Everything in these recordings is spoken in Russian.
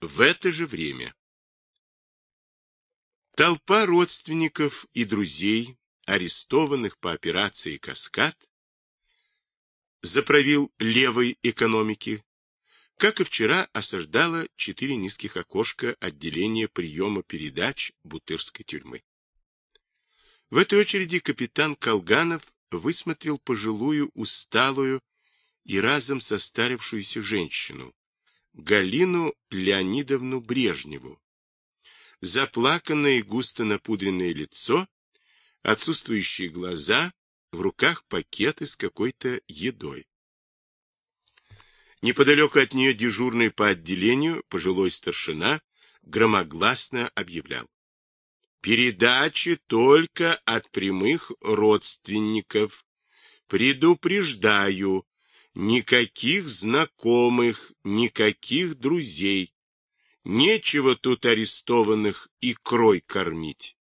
В это же время толпа родственников и друзей, арестованных по операции «Каскад», заправил левой экономики, как и вчера осаждала четыре низких окошка отделения приема передач Бутырской тюрьмы. В этой очереди капитан Колганов высмотрел пожилую, усталую и разом состарившуюся женщину, Галину Леонидовну Брежневу. Заплаканное и густо напудренное лицо, отсутствующие глаза, в руках пакеты с какой-то едой. Неподалеку от нее дежурный по отделению, пожилой старшина, громогласно объявлял. Передачи только от прямых родственников. Предупреждаю, никаких знакомых, никаких друзей. Нечего тут арестованных и крой кормить.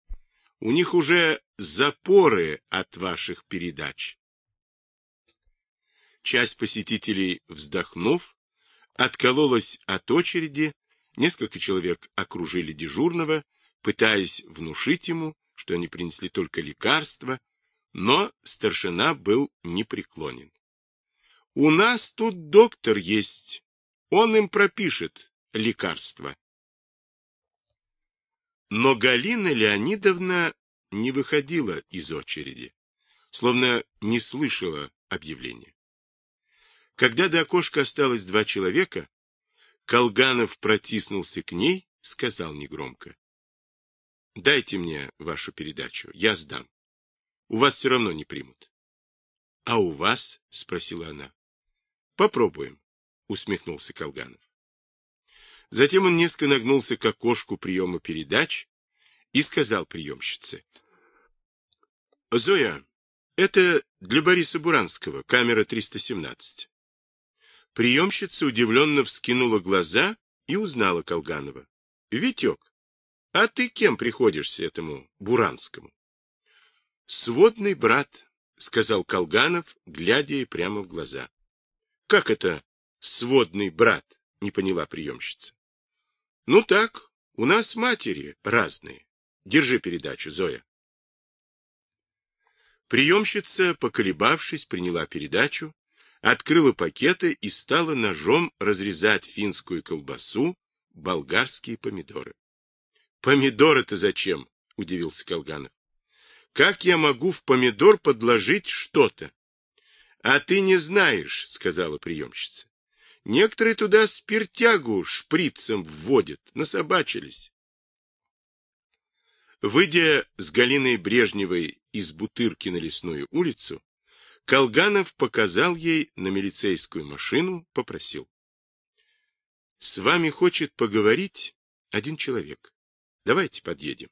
У них уже запоры от ваших передач. Часть посетителей, вздохнув, откололась от очереди, несколько человек окружили дежурного, пытаясь внушить ему, что они принесли только лекарства, но старшина был непреклонен. «У нас тут доктор есть, он им пропишет лекарства». Но Галина Леонидовна не выходила из очереди, словно не слышала объявления. Когда до окошка осталось два человека, Колганов протиснулся к ней, сказал негромко. — Дайте мне вашу передачу, я сдам. У вас все равно не примут. — А у вас? — спросила она. — Попробуем, — усмехнулся Колганов. Затем он низко нагнулся к окошку приема передач и сказал приемщице. — Зоя, это для Бориса Буранского, камера 317. Приемщица удивленно вскинула глаза и узнала Колганова. — Витек, а ты кем приходишься этому Буранскому? — Сводный брат, — сказал Колганов, глядя ей прямо в глаза. — Как это сводный брат? — не поняла приемщица. — Ну так, у нас матери разные. Держи передачу, Зоя. Приемщица, поколебавшись, приняла передачу, открыла пакеты и стала ножом разрезать финскую колбасу, болгарские помидоры. «Помидоры-то зачем?» — удивился Колганов. «Как я могу в помидор подложить что-то?» «А ты не знаешь», — сказала приемщица. «Некоторые туда спиртягу шприцем вводят, насобачились». Выйдя с Галиной Брежневой из Бутырки на Лесную улицу, Колганов показал ей на милицейскую машину, попросил. — С вами хочет поговорить один человек. Давайте подъедем.